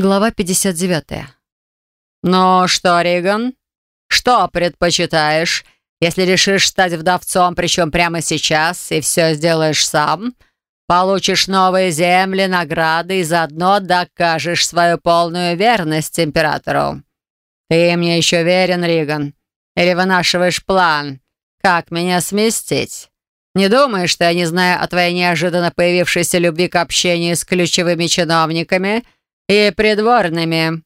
Глава 59. «Ну что, Риган, что предпочитаешь, если решишь стать вдовцом, причем прямо сейчас, и все сделаешь сам? Получишь новые земли, награды и заодно докажешь свою полную верность императору. Ты мне еще верен, Риган? Или вынашиваешь план, как меня сместить?» Не думаешь, что я не знаю о твоей неожиданно появившейся любви к общению с ключевыми чиновниками и придворными?»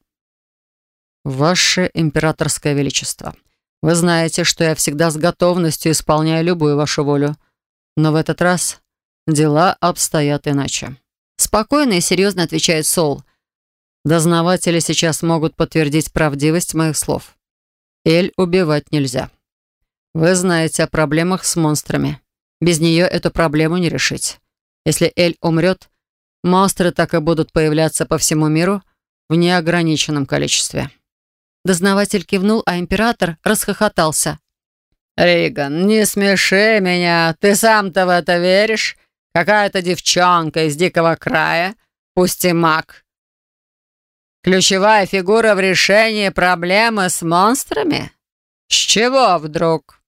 «Ваше императорское величество, вы знаете, что я всегда с готовностью исполняю любую вашу волю. Но в этот раз дела обстоят иначе». Спокойно и серьезно отвечает Сол. «Дознаватели сейчас могут подтвердить правдивость моих слов. Эль убивать нельзя. Вы знаете о проблемах с монстрами. Без нее эту проблему не решить. Если Эль умрет, монстры так и будут появляться по всему миру в неограниченном количестве». Дознаватель кивнул, а император расхохотался. «Риган, не смеши меня. Ты сам-то в это веришь? Какая-то девчонка из дикого края, пусть и маг. Ключевая фигура в решении проблемы с монстрами? С чего вдруг?»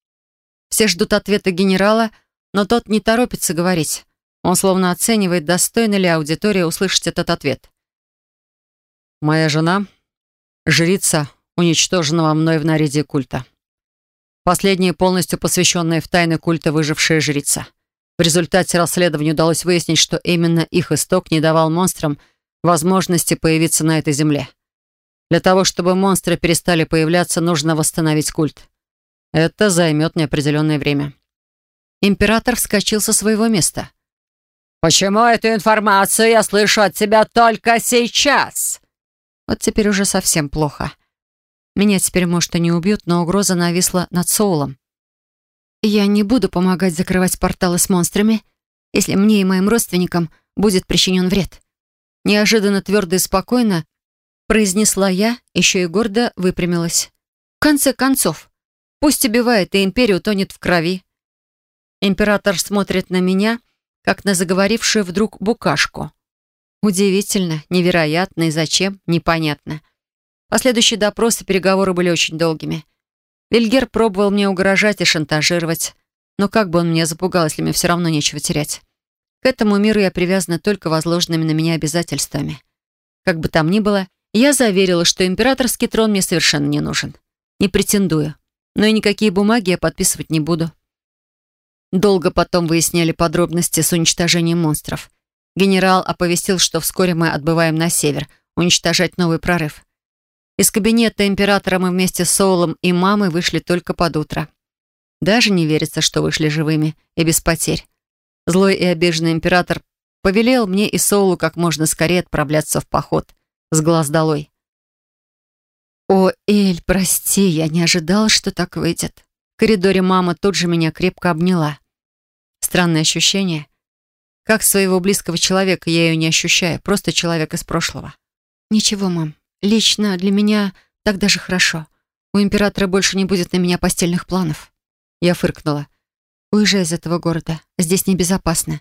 Все ждут ответа генерала, но тот не торопится говорить. Он словно оценивает, достойна ли аудитория услышать этот ответ. «Моя жена — жрица, уничтоженного мной в наряде культа. Последняя полностью посвященная в тайны культа выжившая жрица. В результате расследования удалось выяснить, что именно их исток не давал монстрам возможности появиться на этой земле. Для того, чтобы монстры перестали появляться, нужно восстановить культ. Это займет неопределенное время. Император вскочил со своего места. «Почему эту информацию я слышу от тебя только сейчас?» Вот теперь уже совсем плохо. Меня теперь, может, и не убьют, но угроза нависла над Соулом. Я не буду помогать закрывать порталы с монстрами, если мне и моим родственникам будет причинен вред. Неожиданно твердо и спокойно произнесла я, еще и гордо выпрямилась. В конце концов, пусть убивает, и империя утонет в крови. Император смотрит на меня, как на заговорившую вдруг букашку. Удивительно, невероятно и зачем, непонятно. Последующие допросы и переговоры были очень долгими. Вильгер пробовал мне угрожать и шантажировать, но как бы он меня запугал, если мне все равно нечего терять. К этому миру я привязана только возложенными на меня обязательствами. Как бы там ни было, я заверила, что императорский трон мне совершенно не нужен. Не претендую. Но и никакие бумаги я подписывать не буду. Долго потом выясняли подробности с уничтожением монстров. Генерал оповестил, что вскоре мы отбываем на север, уничтожать новый прорыв. Из кабинета императора мы вместе с Соулом и мамой вышли только под утро. Даже не верится, что вышли живыми и без потерь. Злой и обиженный император повелел мне и Соулу как можно скорее отправляться в поход. С глаз долой. «О, Эль, прости, я не ожидал, что так выйдет». В коридоре мама тут же меня крепко обняла. Странное ощущение. Как своего близкого человека я ее не ощущаю, просто человек из прошлого. «Ничего, мам. Лично для меня так даже хорошо. У императора больше не будет на меня постельных планов». Я фыркнула. «Уезжай из этого города. Здесь небезопасно.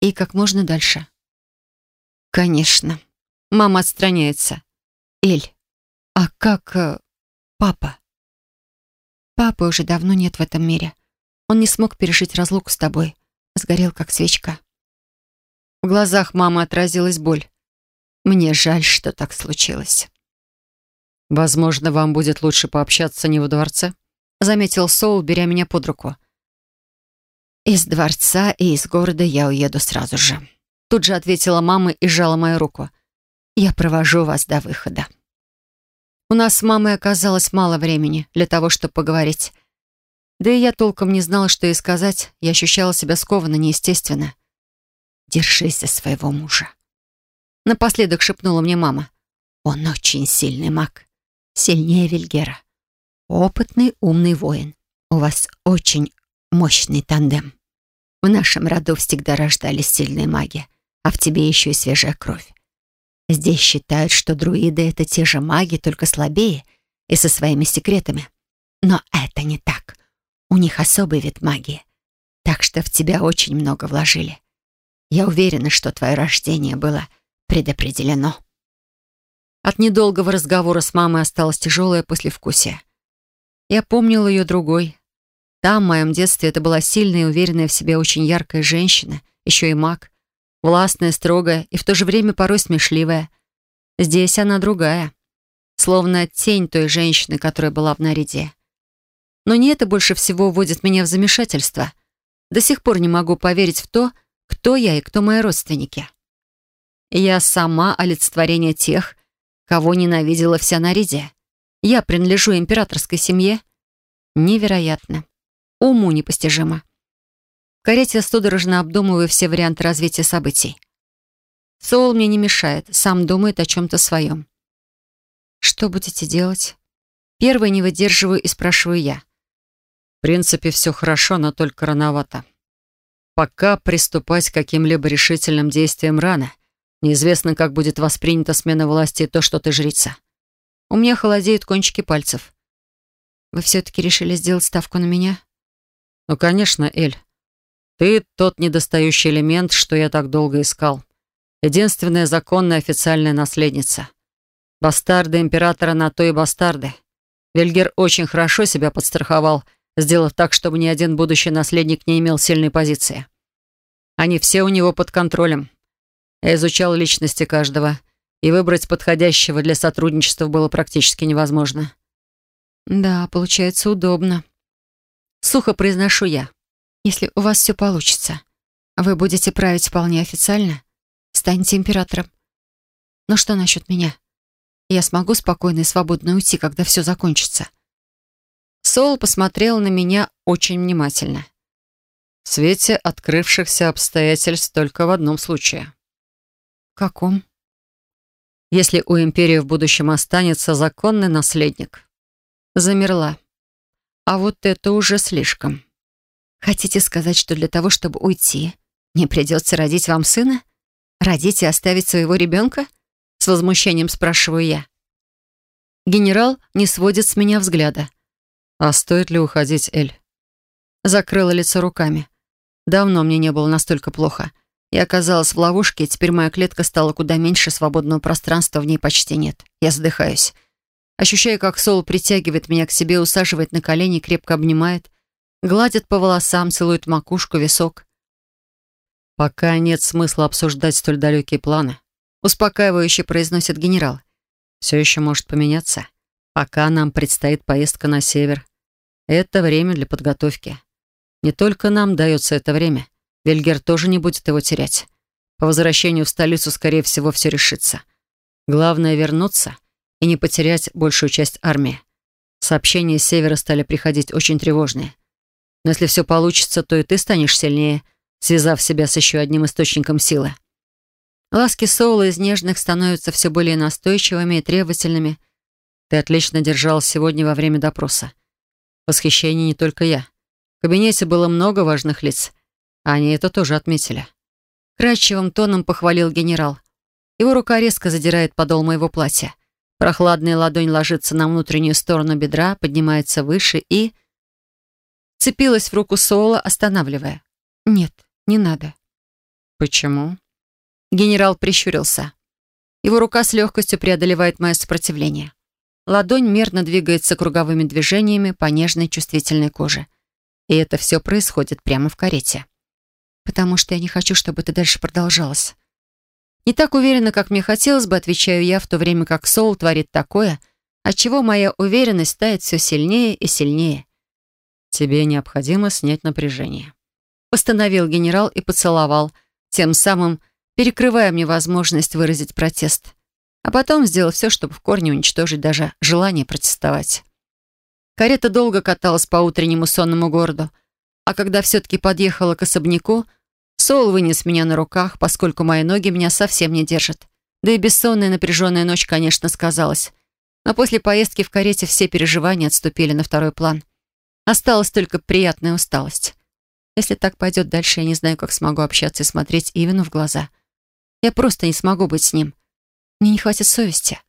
И как можно дальше». «Конечно». Мама отстраняется. «Эль, а как... Э, папа?» Папы уже давно нет в этом мире. Он не смог пережить разлуку с тобой. Сгорел, как свечка. В глазах мамы отразилась боль. Мне жаль, что так случилось. «Возможно, вам будет лучше пообщаться не во дворце», заметил Соул, беря меня под руку. «Из дворца и из города я уеду сразу же», тут же ответила мама и сжала мою руку. «Я провожу вас до выхода». У нас с мамой оказалось мало времени для того, чтобы поговорить. Да и я толком не знала, что ей сказать. Я ощущала себя скованно, неестественно. «Держись за своего мужа». Напоследок шепнула мне мама. «Он очень сильный маг. Сильнее Вильгера. Опытный, умный воин. У вас очень мощный тандем. В нашем роду всегда рождались сильные маги, а в тебе еще и свежая кровь. Здесь считают, что друиды — это те же маги, только слабее и со своими секретами. Но это не так. У них особый вид магии. Так что в тебя очень много вложили. Я уверена, что твое рождение было предопределено. От недолгого разговора с мамой осталось тяжелое послевкусие. Я помнила ее другой. Там, в моем детстве, это была сильная и уверенная в себе очень яркая женщина, еще и маг, властная, строгая и в то же время порой смешливая. Здесь она другая, словно тень той женщины, которая была в наряде. Но не это больше всего вводит меня в замешательство. До сих пор не могу поверить в то, кто я и кто мои родственники. Я сама олицетворение тех, кого ненавидела вся Наридия. Я принадлежу императорской семье. Невероятно. Уму непостижимо. Карете судорожно обдумываю все варианты развития событий. Соул мне не мешает, сам думает о чем-то своем. «Что будете делать?» Первой не выдерживаю и спрашиваю я. «В принципе, все хорошо, но только рановато. Пока приступать к каким-либо решительным действиям рано — Неизвестно, как будет воспринята смена власти и то, что ты жрица. У меня холодеют кончики пальцев. Вы все-таки решили сделать ставку на меня? Ну, конечно, Эль. Ты тот недостающий элемент, что я так долго искал. Единственная законная официальная наследница. Бастарды императора на то и бастарды. Вельгер очень хорошо себя подстраховал, сделав так, чтобы ни один будущий наследник не имел сильной позиции. Они все у него под контролем. Я изучал личности каждого, и выбрать подходящего для сотрудничества было практически невозможно. «Да, получается удобно». Сухо произношу я. «Если у вас все получится, вы будете править вполне официально, станете императором. Но что насчет меня? Я смогу спокойно и свободно уйти, когда все закончится». Сол посмотрел на меня очень внимательно. В свете открывшихся обстоятельств только в одном случае. «Каком?» «Если у империи в будущем останется законный наследник». Замерла. А вот это уже слишком. Хотите сказать, что для того, чтобы уйти, не придется родить вам сына? Родить и оставить своего ребенка? С возмущением спрашиваю я. Генерал не сводит с меня взгляда. «А стоит ли уходить, Эль?» Закрыла лицо руками. Давно мне не было настолько плохо. Я оказалась в ловушке, и теперь моя клетка стала куда меньше, свободного пространства в ней почти нет. Я задыхаюсь. Ощущаю, как Сол притягивает меня к себе, усаживает на колени, крепко обнимает, гладит по волосам, целует макушку, висок. «Пока нет смысла обсуждать столь далекие планы», успокаивающе произносит генерал. «Все еще может поменяться. Пока нам предстоит поездка на север. Это время для подготовки. Не только нам дается это время. Вильгер тоже не будет его терять. По возвращению в столицу, скорее всего, все решится. Главное — вернуться и не потерять большую часть армии. Сообщения с севера стали приходить очень тревожные. Но если все получится, то и ты станешь сильнее, связав себя с еще одним источником силы. Ласки Соула из нежных становятся все более настойчивыми и требовательными. Ты отлично держалась сегодня во время допроса. Восхищение не только я. В кабинете было много важных лиц. Они это тоже отметили. Кратчевым тоном похвалил генерал. Его рука резко задирает подол моего платья. Прохладная ладонь ложится на внутреннюю сторону бедра, поднимается выше и... Цепилась в руку Соула, останавливая. «Нет, не надо». «Почему?» Генерал прищурился. Его рука с легкостью преодолевает мое сопротивление. Ладонь мерно двигается круговыми движениями по нежной чувствительной коже. И это все происходит прямо в карете потому что я не хочу, чтобы это дальше продолжалось. Не так уверенно, как мне хотелось бы, отвечаю я, в то время как Соул творит такое, отчего моя уверенность стает все сильнее и сильнее. «Тебе необходимо снять напряжение», — постановил генерал и поцеловал, тем самым перекрывая мне возможность выразить протест, а потом сделал все, чтобы в корне уничтожить даже желание протестовать. Карета долго каталась по утреннему сонному городу, а когда все-таки подъехала к особняку, Сол вынес меня на руках, поскольку мои ноги меня совсем не держат. Да и бессонная напряженная ночь, конечно, сказалась. Но после поездки в карете все переживания отступили на второй план. Осталась только приятная усталость. Если так пойдет дальше, я не знаю, как смогу общаться и смотреть Ивину в глаза. Я просто не смогу быть с ним. Мне не хватит совести.